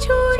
চুরি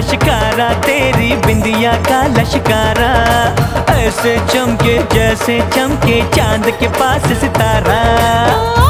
लश्कारा तेरी बिंदिया का लशकारा। ऐसे चमके जैसे चमके चाँद के पास सितारा।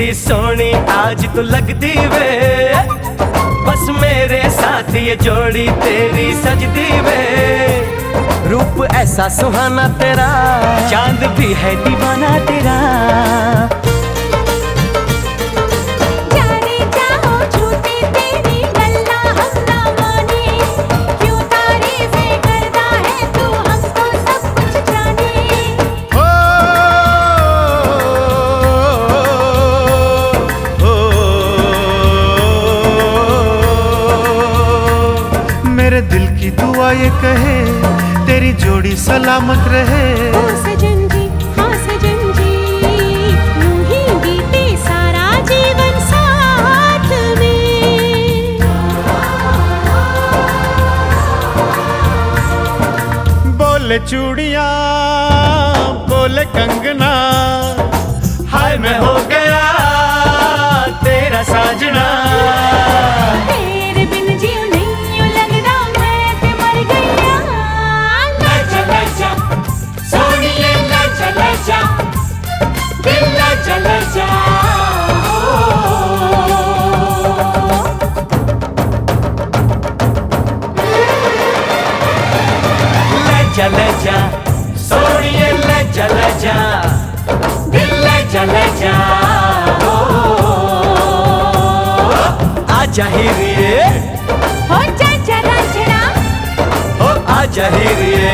थी सोनी आज तो लगती वे। बस मेरे साथ ये जोड़ी तेरी सजती वे। रूप ऐसा सुहाना तेरा, चाँद भी है दीवाना तेरा। मेरे दिल की दुआ ये कहे तेरी जोड़ी सलामत रहे। ओ सजन जी सजन जी यूँ ही बीते सारा जीवन साथ में। बोले चूड़िया बोले कंगना हाय मैं हो गया लजा जा सोनिए लजा जा दिल जा ओ, आजा हीरिए हो जा जरा जरा ओ आजा हीरिए